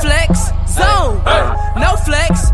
Flex, zone. No flex,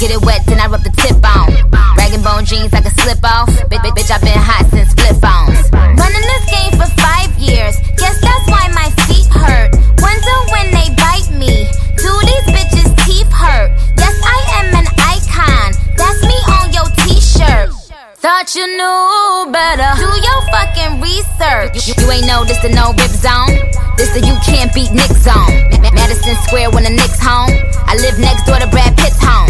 get it wet, then I rub the tip on. Rag and bone jeans I can slip off. Bitch, bitch, bitch, I've been hot since flip phones. Running this game for five years. Guess that's why my feet hurt. Wonder when they bite me. Do these bitches' teeth hurt? Yes, I am an icon. That's me on your t-shirt. Thought you knew better. Do your fucking research. You, you ain't know this the no rip zone. This the you can't beat Nick zone. Madison Square when the Knicks home. I live next door to Brad Pitt's home.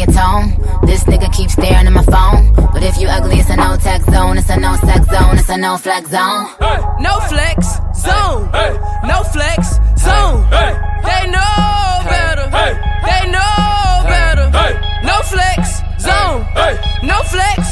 your tone. This nigga keeps staring at my phone. But if you ugly, it's a no tech zone. It's a no sex zone. It's a no flex zone. Hey. No flex zone. Hey. No flex zone. Hey. They know better. They know better. No flex zone. No flex